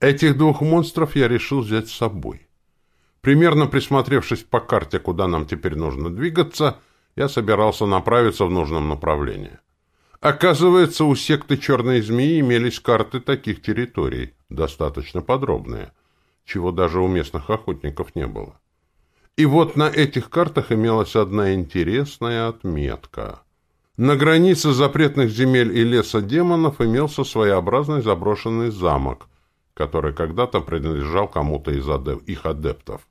Этих двух монстров я решил взять с собой. Примерно присмотревшись по карте, куда нам теперь нужно двигаться, я собирался направиться в нужном направлении. Оказывается, у секты Черной Змеи имелись карты таких территорий, достаточно подробные, чего даже у местных охотников не было. И вот на этих картах имелась одна интересная отметка. На границе запретных земель и леса демонов имелся своеобразный заброшенный замок, который когда-то принадлежал кому-то из адеп их адептов.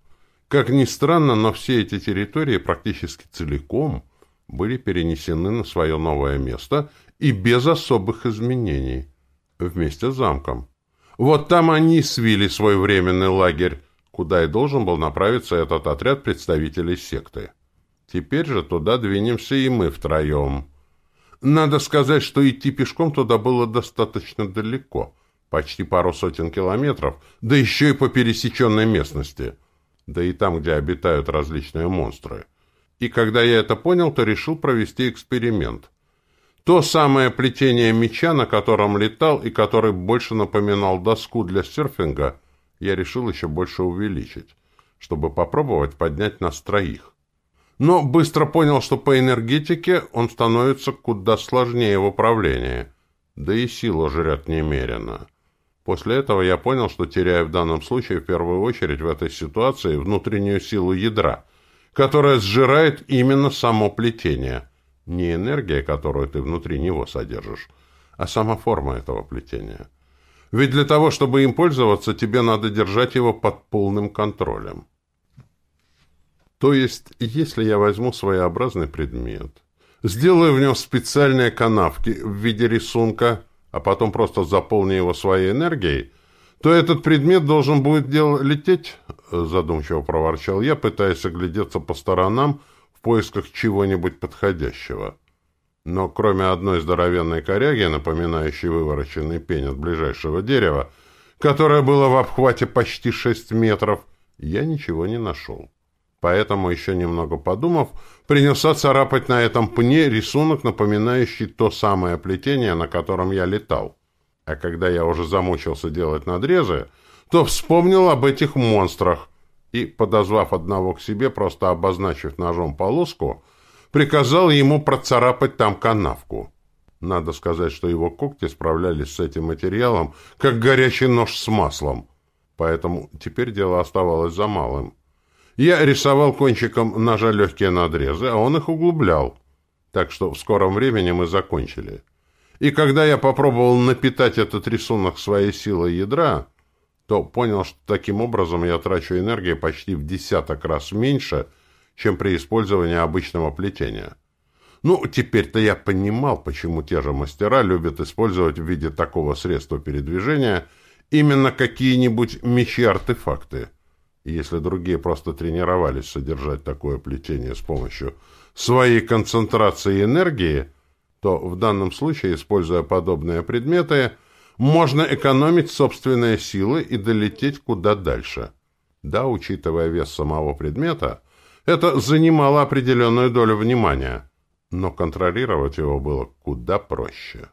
Как ни странно, но все эти территории практически целиком были перенесены на свое новое место и без особых изменений, вместе с замком. Вот там они свили свой временный лагерь, куда и должен был направиться этот отряд представителей секты. Теперь же туда двинемся и мы втроем. Надо сказать, что идти пешком туда было достаточно далеко, почти пару сотен километров, да еще и по пересеченной местности – да и там, где обитают различные монстры. И когда я это понял, то решил провести эксперимент. То самое плетение меча, на котором летал и который больше напоминал доску для серфинга, я решил еще больше увеличить, чтобы попробовать поднять нас троих. Но быстро понял, что по энергетике он становится куда сложнее в управлении, да и сила жрет немерено. После этого я понял, что теряю в данном случае в первую очередь в этой ситуации внутреннюю силу ядра, которая сжирает именно само плетение. Не энергия, которую ты внутри него содержишь, а сама форма этого плетения. Ведь для того, чтобы им пользоваться, тебе надо держать его под полным контролем. То есть, если я возьму своеобразный предмет, сделаю в нем специальные канавки в виде рисунка – а потом просто заполни его своей энергией, то этот предмет должен будет лететь, задумчиво проворчал я, пытаясь оглядеться по сторонам в поисках чего-нибудь подходящего. Но кроме одной здоровенной коряги, напоминающей вывороченный пень от ближайшего дерева, которое было в обхвате почти шесть метров, я ничего не нашел. Поэтому, еще немного подумав, принялся царапать на этом пне рисунок, напоминающий то самое плетение, на котором я летал. А когда я уже замучился делать надрезы, то вспомнил об этих монстрах и, подозвав одного к себе, просто обозначив ножом полоску, приказал ему процарапать там канавку. Надо сказать, что его когти справлялись с этим материалом, как горячий нож с маслом. Поэтому теперь дело оставалось за малым. Я рисовал кончиком ножа легкие надрезы, а он их углублял. Так что в скором времени мы закончили. И когда я попробовал напитать этот рисунок своей силой ядра, то понял, что таким образом я трачу энергии почти в десяток раз меньше, чем при использовании обычного плетения. Ну, теперь-то я понимал, почему те же мастера любят использовать в виде такого средства передвижения именно какие-нибудь мечи-артефакты если другие просто тренировались содержать такое плетение с помощью своей концентрации энергии, то в данном случае, используя подобные предметы, можно экономить собственные силы и долететь куда дальше. Да, учитывая вес самого предмета, это занимало определенную долю внимания, но контролировать его было куда проще.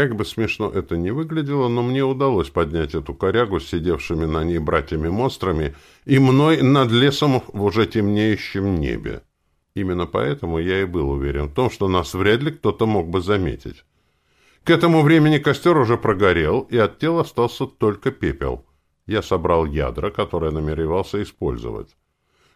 Как бы смешно это ни выглядело, но мне удалось поднять эту корягу с сидевшими на ней братьями-монстрами и мной над лесом в уже темнеющем небе. Именно поэтому я и был уверен в том, что нас вряд ли кто-то мог бы заметить. К этому времени костер уже прогорел, и от тела остался только пепел. Я собрал ядра, которые намеревался использовать.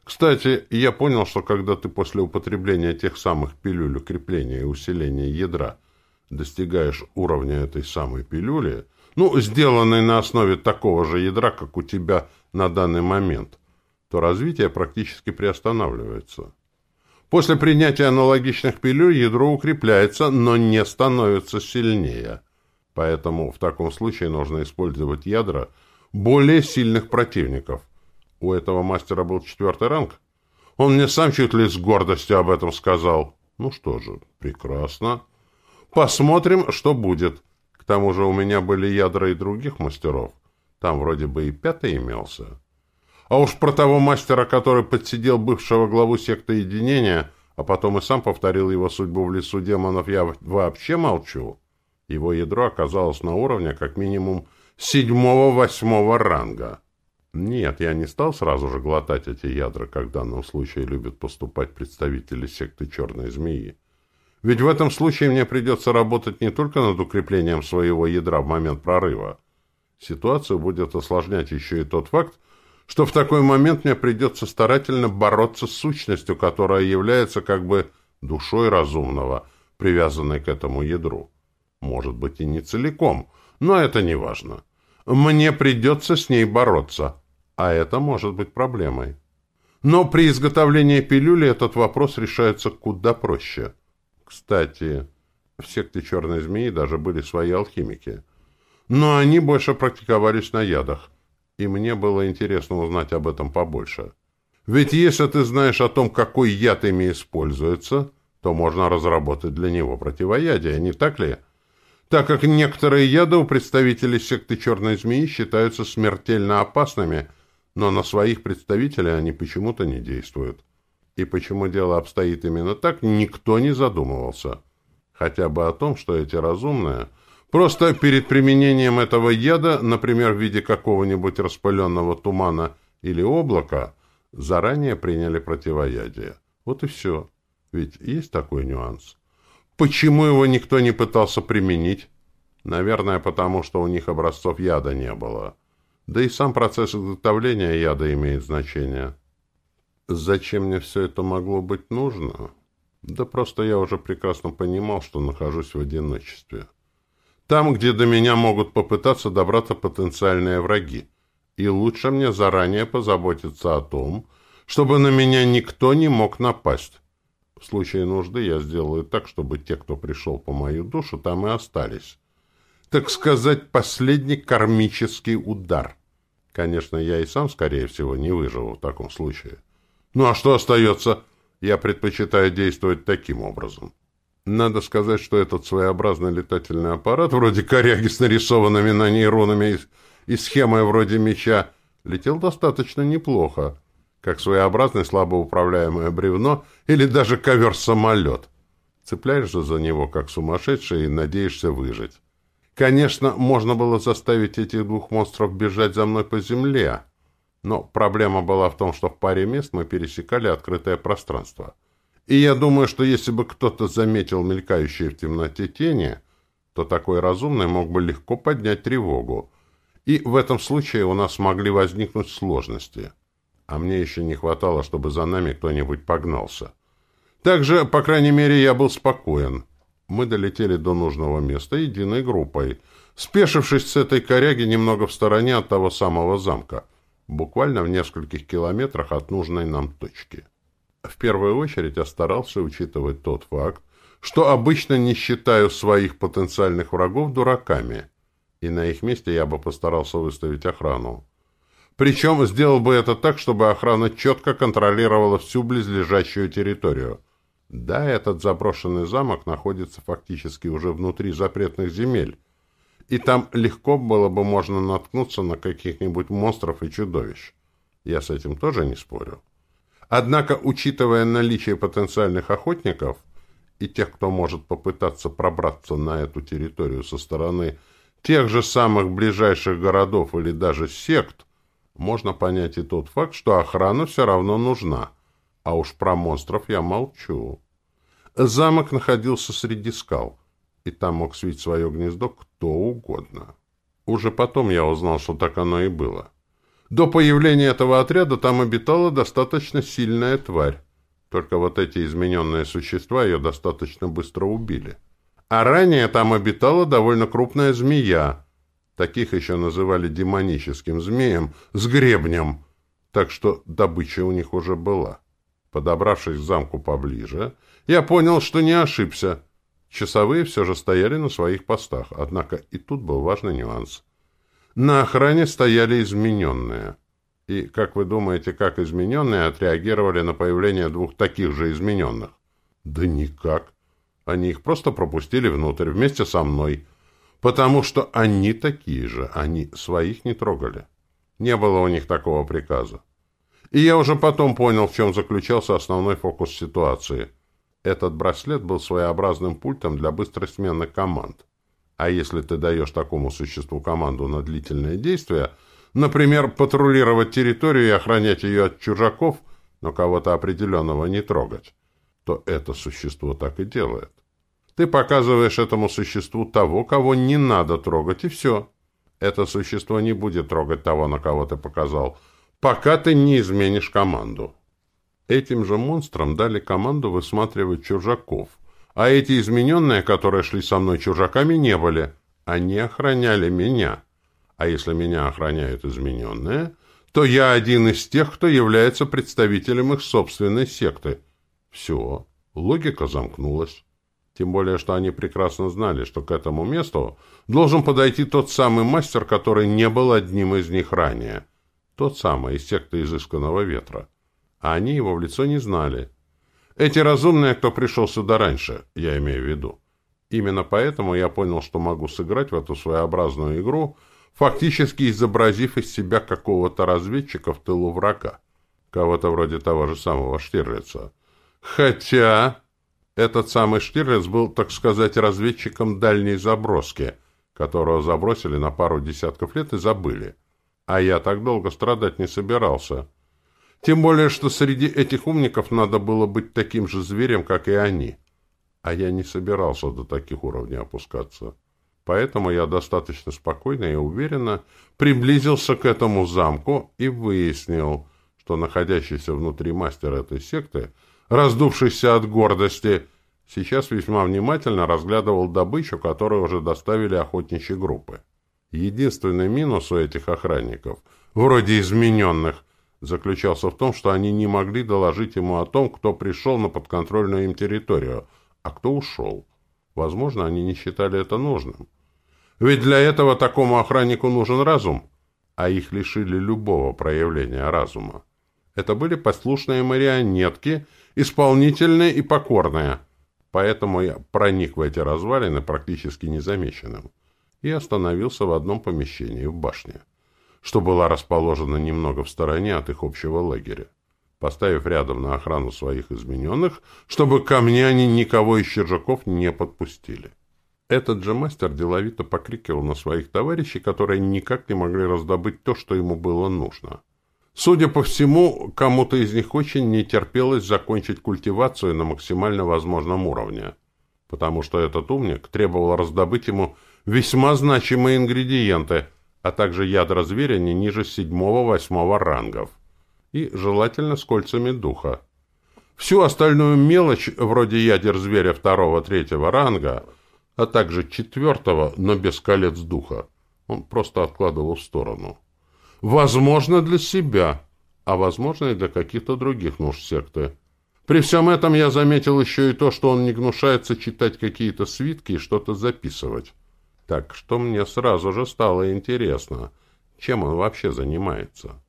Кстати, я понял, что когда ты после употребления тех самых пилюль укрепления и усиления ядра – достигаешь уровня этой самой пилюли, ну, сделанной на основе такого же ядра, как у тебя на данный момент, то развитие практически приостанавливается. После принятия аналогичных пилюль ядро укрепляется, но не становится сильнее. Поэтому в таком случае нужно использовать ядра более сильных противников. У этого мастера был четвертый ранг. Он мне сам чуть ли с гордостью об этом сказал. Ну что же, прекрасно. Посмотрим, что будет. К тому же у меня были ядра и других мастеров. Там вроде бы и пятый имелся. А уж про того мастера, который подсидел бывшего главу секты единения, а потом и сам повторил его судьбу в лесу демонов, я вообще молчу. Его ядро оказалось на уровне как минимум седьмого-восьмого ранга. Нет, я не стал сразу же глотать эти ядра, как в данном случае любят поступать представители секты Черной Змеи. Ведь в этом случае мне придется работать не только над укреплением своего ядра в момент прорыва. Ситуацию будет осложнять еще и тот факт, что в такой момент мне придется старательно бороться с сущностью, которая является как бы душой разумного, привязанной к этому ядру. Может быть и не целиком, но это не важно. Мне придется с ней бороться, а это может быть проблемой. Но при изготовлении пилюли этот вопрос решается куда проще – кстати, в секте черной змеи даже были свои алхимики. Но они больше практиковались на ядах, и мне было интересно узнать об этом побольше. Ведь если ты знаешь о том, какой яд ими используется, то можно разработать для него противоядие, не так ли? Так как некоторые яды у представителей секты черной змеи считаются смертельно опасными, но на своих представителей они почему-то не действуют. И почему дело обстоит именно так, никто не задумывался. Хотя бы о том, что эти разумные просто перед применением этого яда, например, в виде какого-нибудь распыленного тумана или облака, заранее приняли противоядие. Вот и все. Ведь есть такой нюанс. Почему его никто не пытался применить? Наверное, потому что у них образцов яда не было. Да и сам процесс изготовления яда имеет значение. Зачем мне все это могло быть нужно? Да просто я уже прекрасно понимал, что нахожусь в одиночестве. Там, где до меня могут попытаться добраться потенциальные враги. И лучше мне заранее позаботиться о том, чтобы на меня никто не мог напасть. В случае нужды я сделаю так, чтобы те, кто пришел по мою душу, там и остались. Так сказать, последний кармический удар. Конечно, я и сам, скорее всего, не выживу в таком случае. Ну а что остается? Я предпочитаю действовать таким образом. Надо сказать, что этот своеобразный летательный аппарат, вроде коряги с нарисованными на ней рунами и, и схемой вроде меча, летел достаточно неплохо, как своеобразное слабоуправляемое бревно или даже ковер-самолет. Цепляешься за него, как сумасшедший, и надеешься выжить. Конечно, можно было заставить этих двух монстров бежать за мной по земле, но проблема была в том, что в паре мест мы пересекали открытое пространство. И я думаю, что если бы кто-то заметил мелькающие в темноте тени, то такой разумный мог бы легко поднять тревогу. И в этом случае у нас могли возникнуть сложности. А мне еще не хватало, чтобы за нами кто-нибудь погнался. Также, по крайней мере, я был спокоен. Мы долетели до нужного места единой группой, спешившись с этой коряги немного в стороне от того самого замка — буквально в нескольких километрах от нужной нам точки. В первую очередь я старался учитывать тот факт, что обычно не считаю своих потенциальных врагов дураками, и на их месте я бы постарался выставить охрану. Причем сделал бы это так, чтобы охрана четко контролировала всю близлежащую территорию. Да, этот заброшенный замок находится фактически уже внутри запретных земель, и там легко было бы можно наткнуться на каких-нибудь монстров и чудовищ. Я с этим тоже не спорю. Однако, учитывая наличие потенциальных охотников и тех, кто может попытаться пробраться на эту территорию со стороны тех же самых ближайших городов или даже сект, можно понять и тот факт, что охрана все равно нужна. А уж про монстров я молчу. Замок находился среди скал — и там мог свить свое гнездо кто угодно. Уже потом я узнал, что так оно и было. До появления этого отряда там обитала достаточно сильная тварь. Только вот эти измененные существа ее достаточно быстро убили. А ранее там обитала довольно крупная змея. Таких еще называли демоническим змеем с гребнем. Так что добыча у них уже была. Подобравшись к замку поближе, я понял, что не ошибся — Часовые все же стояли на своих постах, однако и тут был важный нюанс. На охране стояли измененные. И, как вы думаете, как измененные отреагировали на появление двух таких же измененных? Да никак. Они их просто пропустили внутрь вместе со мной, потому что они такие же, они своих не трогали. Не было у них такого приказа. И я уже потом понял, в чем заключался основной фокус ситуации – этот браслет был своеобразным пультом для быстрой смены команд. А если ты даешь такому существу команду на длительное действие, например, патрулировать территорию и охранять ее от чужаков, но кого-то определенного не трогать, то это существо так и делает. Ты показываешь этому существу того, кого не надо трогать, и все. Это существо не будет трогать того, на кого ты показал, пока ты не изменишь команду. Этим же монстрам дали команду высматривать чужаков, а эти измененные, которые шли со мной чужаками, не были. Они охраняли меня. А если меня охраняют измененные, то я один из тех, кто является представителем их собственной секты. Все, логика замкнулась. Тем более, что они прекрасно знали, что к этому месту должен подойти тот самый мастер, который не был одним из них ранее. Тот самый, из секты изысканного ветра. А они его в лицо не знали. Эти разумные, кто пришел сюда раньше, я имею в виду. Именно поэтому я понял, что могу сыграть в эту своеобразную игру, фактически изобразив из себя какого-то разведчика в тылу врага. Кого-то вроде того же самого Штирлица. Хотя... Этот самый Штирлиц был, так сказать, разведчиком дальней заброски, которого забросили на пару десятков лет и забыли. А я так долго страдать не собирался. Тем более, что среди этих умников надо было быть таким же зверем, как и они. А я не собирался до таких уровней опускаться. Поэтому я достаточно спокойно и уверенно приблизился к этому замку и выяснил, что находящийся внутри мастер этой секты — раздувшийся от гордости, сейчас весьма внимательно разглядывал добычу, которую уже доставили охотничьи группы. Единственный минус у этих охранников, вроде измененных, заключался в том, что они не могли доложить ему о том, кто пришел на подконтрольную им территорию, а кто ушел. Возможно, они не считали это нужным. Ведь для этого такому охраннику нужен разум, а их лишили любого проявления разума. Это были послушные марионетки – исполнительные и покорные. Поэтому я проник в эти развалины практически незамеченным и остановился в одном помещении в башне, что была расположена немного в стороне от их общего лагеря, поставив рядом на охрану своих измененных, чтобы ко мне они никого из чержаков не подпустили. Этот же мастер деловито покрикивал на своих товарищей, которые никак не могли раздобыть то, что ему было нужно — Судя по всему, кому-то из них очень не терпелось закончить культивацию на максимально возможном уровне, потому что этот умник требовал раздобыть ему весьма значимые ингредиенты, а также ядра зверя не ниже седьмого-восьмого рангов, и желательно с кольцами духа. Всю остальную мелочь, вроде ядер зверя второго-третьего ранга, а также четвертого, но без колец духа, он просто откладывал в сторону. Возможно, для себя, а возможно и для каких-то других нужд секты. При всем этом я заметил еще и то, что он не гнушается читать какие-то свитки и что-то записывать. Так что мне сразу же стало интересно, чем он вообще занимается.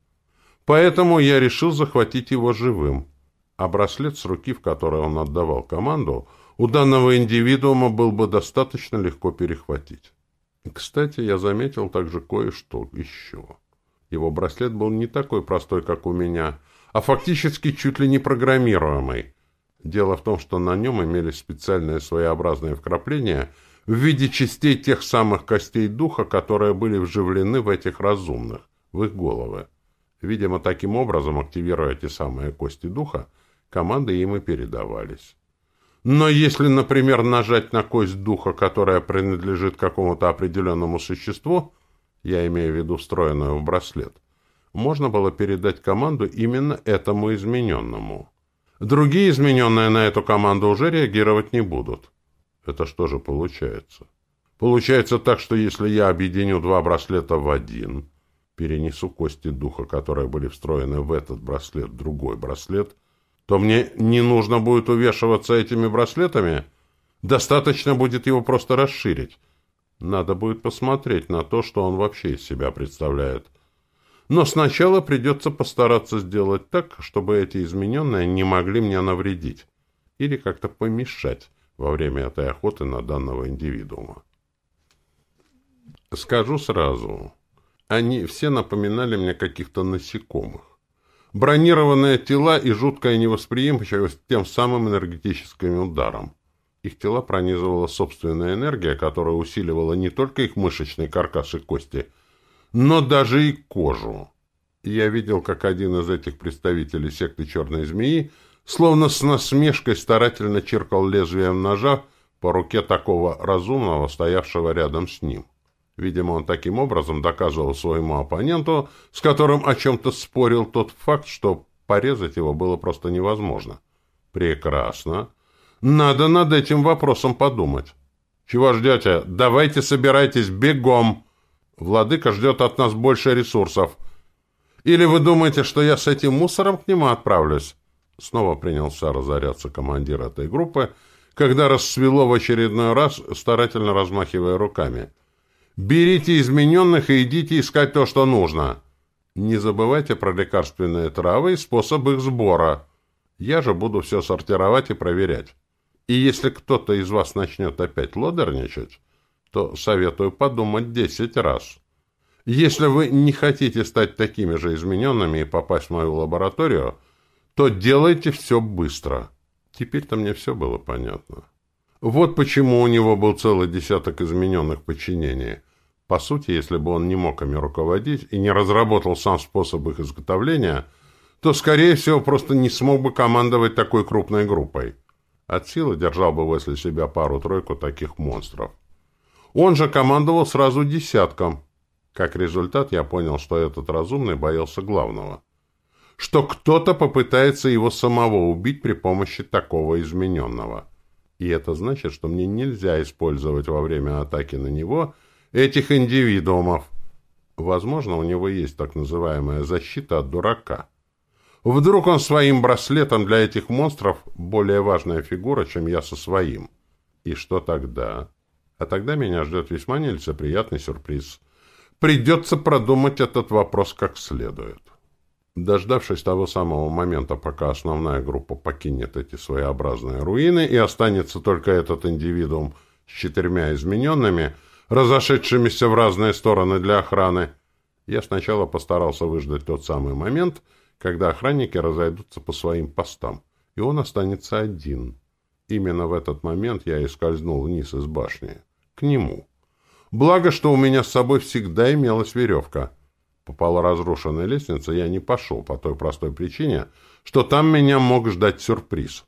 Поэтому я решил захватить его живым. А браслет с руки, в которой он отдавал команду, у данного индивидуума был бы достаточно легко перехватить. Кстати, я заметил также кое-что еще. Его браслет был не такой простой, как у меня, а фактически чуть ли не программируемый. Дело в том, что на нем имелись специальные своеобразные вкрапления в виде частей тех самых костей духа, которые были вживлены в этих разумных, в их головы. Видимо, таким образом, активируя эти самые кости духа, команды им и передавались. Но если, например, нажать на кость духа, которая принадлежит какому-то определенному существу, я имею в виду встроенную в браслет, можно было передать команду именно этому измененному. Другие измененные на эту команду уже реагировать не будут. Это что же получается? Получается так, что если я объединю два браслета в один, перенесу кости духа, которые были встроены в этот браслет, в другой браслет, то мне не нужно будет увешиваться этими браслетами, достаточно будет его просто расширить. Надо будет посмотреть на то, что он вообще из себя представляет. Но сначала придется постараться сделать так, чтобы эти измененные не могли мне навредить или как-то помешать во время этой охоты на данного индивидуума. Скажу сразу, они все напоминали мне каких-то насекомых. Бронированные тела и жуткая невосприимчивость тем самым энергетическим ударам. Их тела пронизывала собственная энергия, которая усиливала не только их мышечный каркас и кости, но даже и кожу. Я видел, как один из этих представителей секты Черной Змеи словно с насмешкой старательно чиркал лезвием ножа по руке такого разумного, стоявшего рядом с ним. Видимо, он таким образом доказывал своему оппоненту, с которым о чем-то спорил тот факт, что порезать его было просто невозможно. Прекрасно. Надо над этим вопросом подумать. Чего ждете? Давайте собирайтесь бегом. Владыка ждет от нас больше ресурсов. Или вы думаете, что я с этим мусором к нему отправлюсь? Снова принялся разоряться командир этой группы, когда расцвело в очередной раз, старательно размахивая руками. «Берите измененных и идите искать то, что нужно. Не забывайте про лекарственные травы и способ их сбора. Я же буду все сортировать и проверять. И если кто-то из вас начнет опять лодерничать, то советую подумать десять раз. Если вы не хотите стать такими же измененными и попасть в мою лабораторию, то делайте все быстро. Теперь-то мне все было понятно. Вот почему у него был целый десяток измененных подчинений. По сути, если бы он не мог ими руководить и не разработал сам способ их изготовления, то, скорее всего, просто не смог бы командовать такой крупной группой. От силы держал бы возле себя пару-тройку таких монстров. Он же командовал сразу десятком. Как результат, я понял, что этот разумный боялся главного — что кто-то попытается его самого убить при помощи такого измененного. И это значит, что мне нельзя использовать во время атаки на него этих индивидуумов. Возможно, у него есть так называемая защита от дурака. Вдруг он своим браслетом для этих монстров более важная фигура, чем я со своим. И что тогда? А тогда меня ждет весьма нелицеприятный сюрприз. Придется продумать этот вопрос как следует. Дождавшись того самого момента, пока основная группа покинет эти своеобразные руины и останется только этот индивидуум с четырьмя измененными, разошедшимися в разные стороны для охраны, я сначала постарался выждать тот самый момент, когда охранники разойдутся по своим постам, и он останется один. Именно в этот момент я и скользнул вниз из башни. К нему. Благо, что у меня с собой всегда имелась веревка — по полуразрушенной лестнице я не пошел по той простой причине, что там меня мог ждать сюрприз.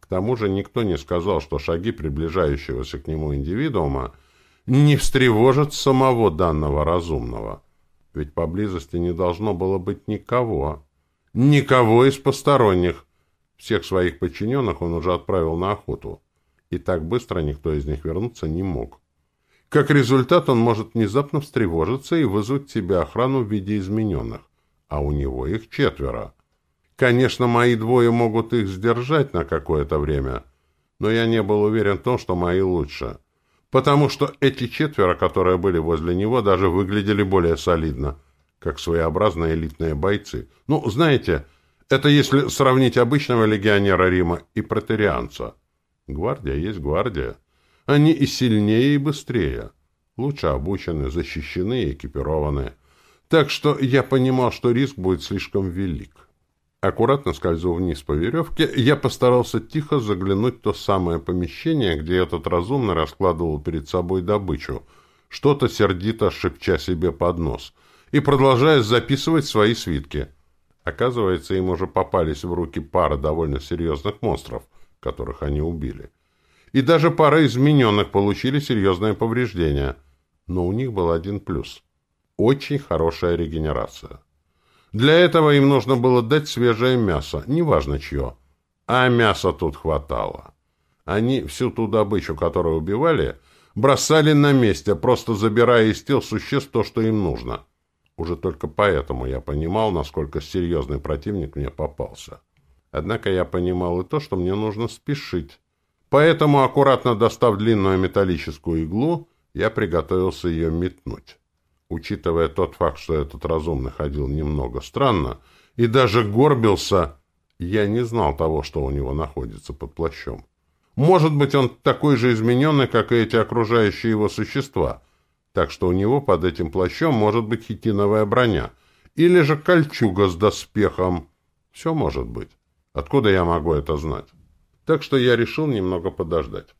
К тому же никто не сказал, что шаги приближающегося к нему индивидуума не встревожат самого данного разумного. Ведь поблизости не должно было быть никого. Никого из посторонних. Всех своих подчиненных он уже отправил на охоту. И так быстро никто из них вернуться не мог. Как результат, он может внезапно встревожиться и вызвать себе охрану в виде измененных, а у него их четверо. Конечно, мои двое могут их сдержать на какое-то время, но я не был уверен в том, что мои лучше, потому что эти четверо, которые были возле него, даже выглядели более солидно, как своеобразные элитные бойцы. Ну, знаете, это если сравнить обычного легионера Рима и протерианца. Гвардия есть гвардия. Они и сильнее, и быстрее. Лучше обучены, защищены и экипированы. Так что я понимал, что риск будет слишком велик. Аккуратно скользу вниз по веревке, я постарался тихо заглянуть в то самое помещение, где этот разумный раскладывал перед собой добычу, что-то сердито шепча себе под нос, и продолжая записывать свои свитки. Оказывается, им уже попались в руки пара довольно серьезных монстров, которых они убили и даже пара измененных получили серьезные повреждения. Но у них был один плюс. Очень хорошая регенерация. Для этого им нужно было дать свежее мясо, неважно чье. А мяса тут хватало. Они всю ту добычу, которую убивали, бросали на месте, просто забирая из тел существ то, что им нужно. Уже только поэтому я понимал, насколько серьезный противник мне попался. Однако я понимал и то, что мне нужно спешить. Поэтому, аккуратно достав длинную металлическую иглу, я приготовился ее метнуть. Учитывая тот факт, что этот разумный ходил немного странно и даже горбился, я не знал того, что у него находится под плащом. Может быть, он такой же измененный, как и эти окружающие его существа, так что у него под этим плащом может быть хитиновая броня или же кольчуга с доспехом. Все может быть. Откуда я могу это знать? Так что я решил немного подождать.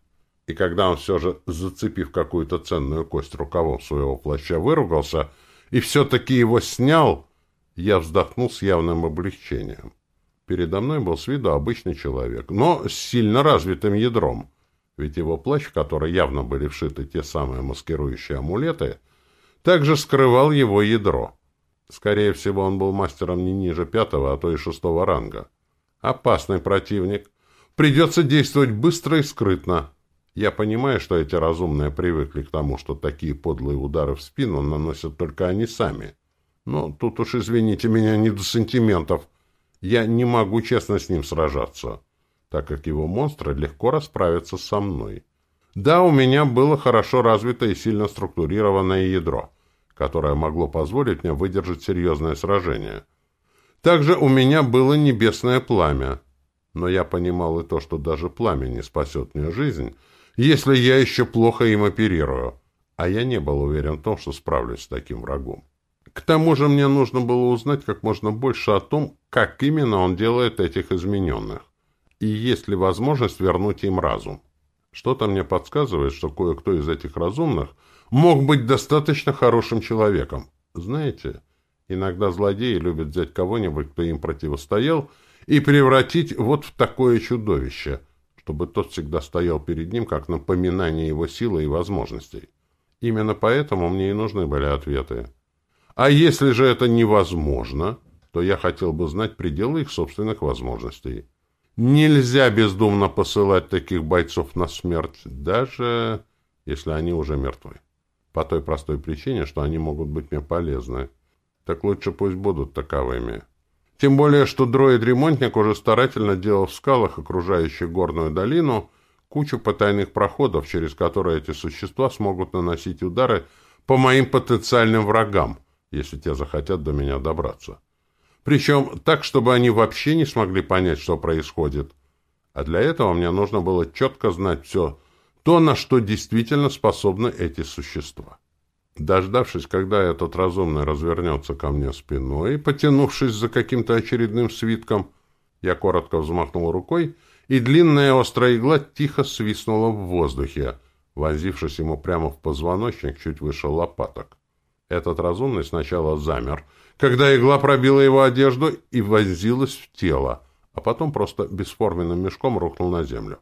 И когда он все же, зацепив какую-то ценную кость рукавом своего плаща, выругался и все-таки его снял, я вздохнул с явным облегчением. Передо мной был с виду обычный человек, но с сильно развитым ядром. Ведь его плащ, в который явно были вшиты те самые маскирующие амулеты, также скрывал его ядро. Скорее всего, он был мастером не ниже пятого, а то и шестого ранга. Опасный противник. Придется действовать быстро и скрытно. Я понимаю, что эти разумные привыкли к тому, что такие подлые удары в спину наносят только они сами. Но тут уж, извините меня, не до сантиментов. Я не могу честно с ним сражаться, так как его монстры легко расправятся со мной. Да, у меня было хорошо развитое и сильно структурированное ядро, которое могло позволить мне выдержать серьезное сражение. Также у меня было небесное пламя. Но я понимал и то, что даже пламя не спасет мне жизнь, если я еще плохо им оперирую. А я не был уверен в том, что справлюсь с таким врагом. К тому же мне нужно было узнать как можно больше о том, как именно он делает этих измененных, и есть ли возможность вернуть им разум. Что-то мне подсказывает, что кое-кто из этих разумных мог быть достаточно хорошим человеком. Знаете, иногда злодеи любят взять кого-нибудь, кто им противостоял, и превратить вот в такое чудовище, чтобы тот всегда стоял перед ним как напоминание его силы и возможностей. Именно поэтому мне и нужны были ответы. А если же это невозможно, то я хотел бы знать пределы их собственных возможностей. Нельзя бездумно посылать таких бойцов на смерть, даже если они уже мертвы. По той простой причине, что они могут быть мне полезны. Так лучше пусть будут таковыми. Тем более, что дроид-ремонтник уже старательно делал в скалах, окружающих горную долину, кучу потайных проходов, через которые эти существа смогут наносить удары по моим потенциальным врагам, если те захотят до меня добраться. Причем так, чтобы они вообще не смогли понять, что происходит. А для этого мне нужно было четко знать все то, на что действительно способны эти существа. Дождавшись, когда этот разумный развернется ко мне спиной, и потянувшись за каким-то очередным свитком, я коротко взмахнул рукой, и длинная острая игла тихо свистнула в воздухе, вонзившись ему прямо в позвоночник чуть выше лопаток. Этот разумный сначала замер, когда игла пробила его одежду и вонзилась в тело, а потом просто бесформенным мешком рухнул на землю.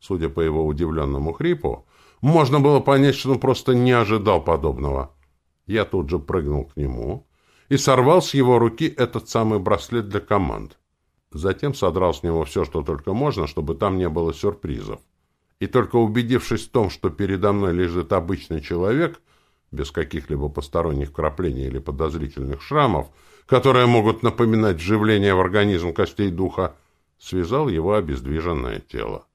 Судя по его удивленному хрипу, можно было понять, что он просто не ожидал подобного. Я тут же прыгнул к нему и сорвал с его руки этот самый браслет для команд. Затем содрал с него все, что только можно, чтобы там не было сюрпризов. И только убедившись в том, что передо мной лежит обычный человек, без каких-либо посторонних краплений или подозрительных шрамов, которые могут напоминать вживление в организм костей духа, связал его обездвиженное тело.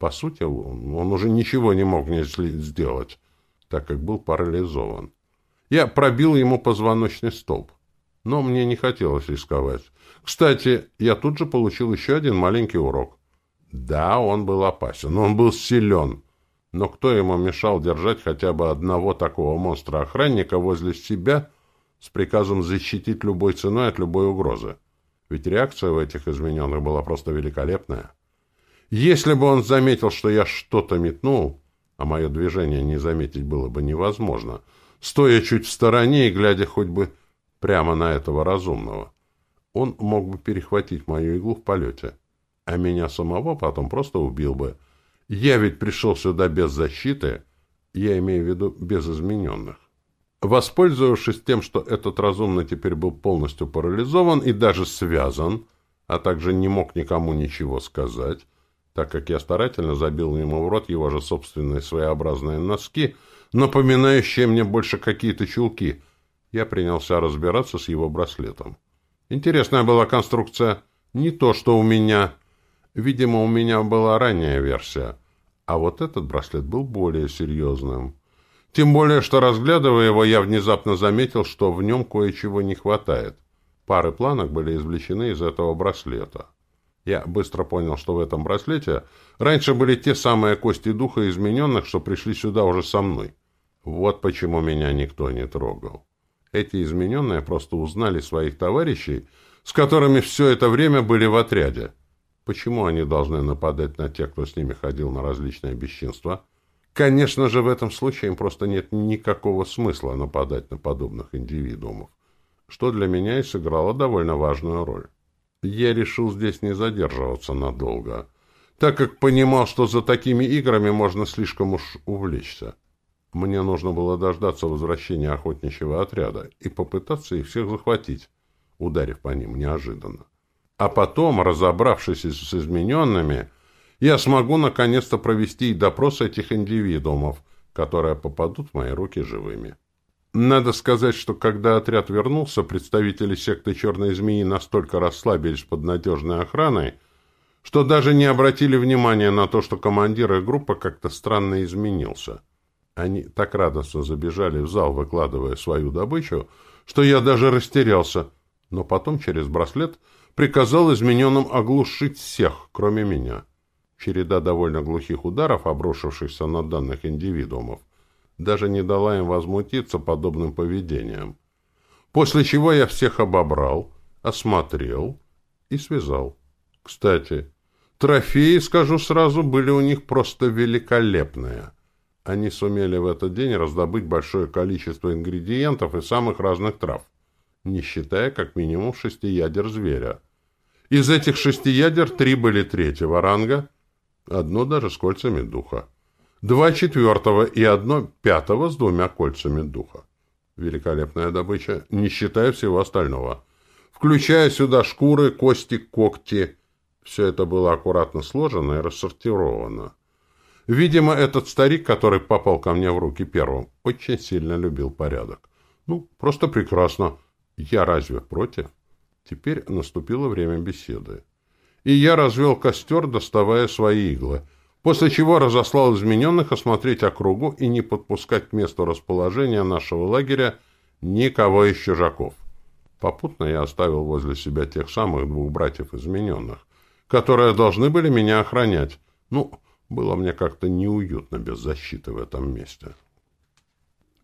По сути, он, уже ничего не мог мне сделать, так как был парализован. Я пробил ему позвоночный столб, но мне не хотелось рисковать. Кстати, я тут же получил еще один маленький урок. Да, он был опасен, он был силен. Но кто ему мешал держать хотя бы одного такого монстра-охранника возле себя с приказом защитить любой ценой от любой угрозы? Ведь реакция у этих измененных была просто великолепная. Если бы он заметил, что я что-то метнул, а мое движение не заметить было бы невозможно, стоя чуть в стороне и глядя хоть бы прямо на этого разумного, он мог бы перехватить мою иглу в полете, а меня самого потом просто убил бы — я ведь пришел сюда без защиты, я имею в виду без измененных. Воспользовавшись тем, что этот разумный теперь был полностью парализован и даже связан, а также не мог никому ничего сказать, так как я старательно забил ему в рот его же собственные своеобразные носки, напоминающие мне больше какие-то чулки, я принялся разбираться с его браслетом. Интересная была конструкция. Не то, что у меня. Видимо, у меня была ранняя версия. А вот этот браслет был более серьезным. Тем более, что, разглядывая его, я внезапно заметил, что в нем кое-чего не хватает. Пары планок были извлечены из этого браслета. Я быстро понял, что в этом браслете раньше были те самые кости духа измененных, что пришли сюда уже со мной. Вот почему меня никто не трогал. Эти измененные просто узнали своих товарищей, с которыми все это время были в отряде. Почему они должны нападать на тех, кто с ними ходил на различные бесчинства? Конечно же, в этом случае им просто нет никакого смысла нападать на подобных индивидуумов, что для меня и сыграло довольно важную роль. Я решил здесь не задерживаться надолго, так как понимал, что за такими играми можно слишком уж увлечься. Мне нужно было дождаться возвращения охотничьего отряда и попытаться их всех захватить, ударив по ним неожиданно. А потом, разобравшись с измененными, я смогу наконец-то провести допрос этих индивидуумов, которые попадут в мои руки живыми. Надо сказать, что когда отряд вернулся, представители секты Черной Змеи настолько расслабились под надежной охраной, что даже не обратили внимания на то, что командир их группы как-то странно изменился. Они так радостно забежали в зал, выкладывая свою добычу, что я даже растерялся, но потом через браслет приказал измененным оглушить всех, кроме меня. Череда довольно глухих ударов, обрушившихся на данных индивидуумов, даже не дала им возмутиться подобным поведением. После чего я всех обобрал, осмотрел и связал. Кстати, трофеи, скажу сразу, были у них просто великолепные. Они сумели в этот день раздобыть большое количество ингредиентов и самых разных трав, не считая как минимум шести ядер зверя. Из этих шести ядер три были третьего ранга — одно даже с кольцами духа. Два четвертого и одно пятого с двумя кольцами духа. Великолепная добыча, не считая всего остального. Включая сюда шкуры, кости, когти. Все это было аккуратно сложено и рассортировано. Видимо, этот старик, который попал ко мне в руки первым, очень сильно любил порядок. Ну, просто прекрасно. Я разве против? Теперь наступило время беседы и я развел костер, доставая свои иглы, после чего разослал измененных осмотреть округу и не подпускать к месту расположения нашего лагеря никого из чужаков. Попутно я оставил возле себя тех самых двух братьев измененных, которые должны были меня охранять. Ну, было мне как-то неуютно без защиты в этом месте.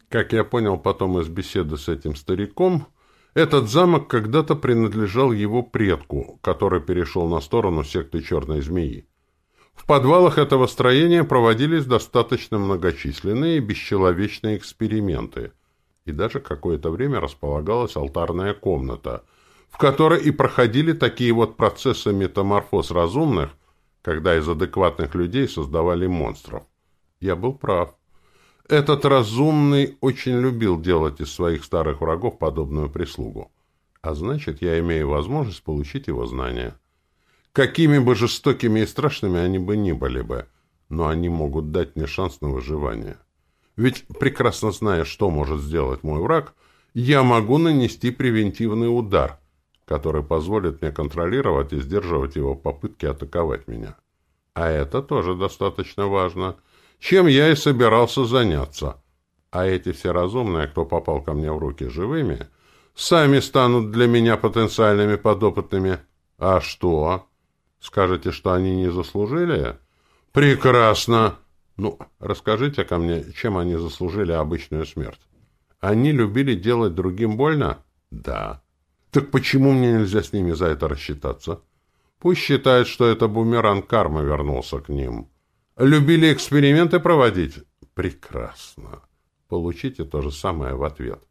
Как я понял потом из беседы с этим стариком, этот замок когда-то принадлежал его предку, который перешел на сторону секты Черной Змеи. В подвалах этого строения проводились достаточно многочисленные бесчеловечные эксперименты, и даже какое-то время располагалась алтарная комната, в которой и проходили такие вот процессы метаморфоз разумных, когда из адекватных людей создавали монстров. Я был прав. Этот разумный очень любил делать из своих старых врагов подобную прислугу. А значит, я имею возможность получить его знания. Какими бы жестокими и страшными они бы ни были бы, но они могут дать мне шанс на выживание. Ведь, прекрасно зная, что может сделать мой враг, я могу нанести превентивный удар, который позволит мне контролировать и сдерживать его попытки атаковать меня. А это тоже достаточно важно — чем я и собирался заняться. А эти все разумные, кто попал ко мне в руки живыми, сами станут для меня потенциальными подопытными. А что? Скажете, что они не заслужили? Прекрасно! Ну, расскажите ко мне, чем они заслужили обычную смерть. Они любили делать другим больно? Да. Так почему мне нельзя с ними за это рассчитаться? Пусть считают, что это бумеранг кармы вернулся к ним. Любили эксперименты проводить? Прекрасно. Получите то же самое в ответ.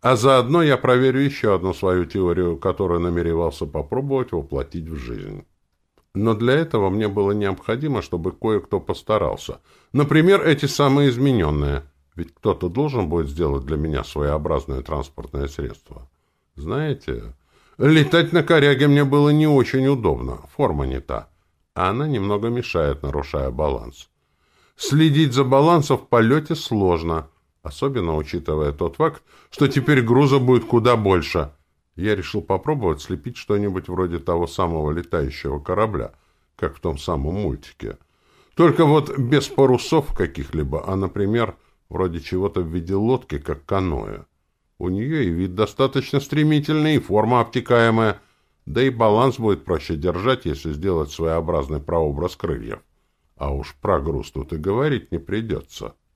А заодно я проверю еще одну свою теорию, которую намеревался попробовать воплотить в жизнь. Но для этого мне было необходимо, чтобы кое-кто постарался. Например, эти самые измененные. Ведь кто-то должен будет сделать для меня своеобразное транспортное средство. Знаете, летать на коряге мне было не очень удобно. Форма не та а она немного мешает, нарушая баланс. Следить за балансом в полете сложно, особенно учитывая тот факт, что теперь груза будет куда больше. Я решил попробовать слепить что-нибудь вроде того самого летающего корабля, как в том самом мультике. Только вот без парусов каких-либо, а, например, вроде чего-то в виде лодки, как каноэ. У нее и вид достаточно стремительный, и форма обтекаемая — да и баланс будет проще держать, если сделать своеобразный прообраз крыльев. А уж про груз тут и говорить не придется.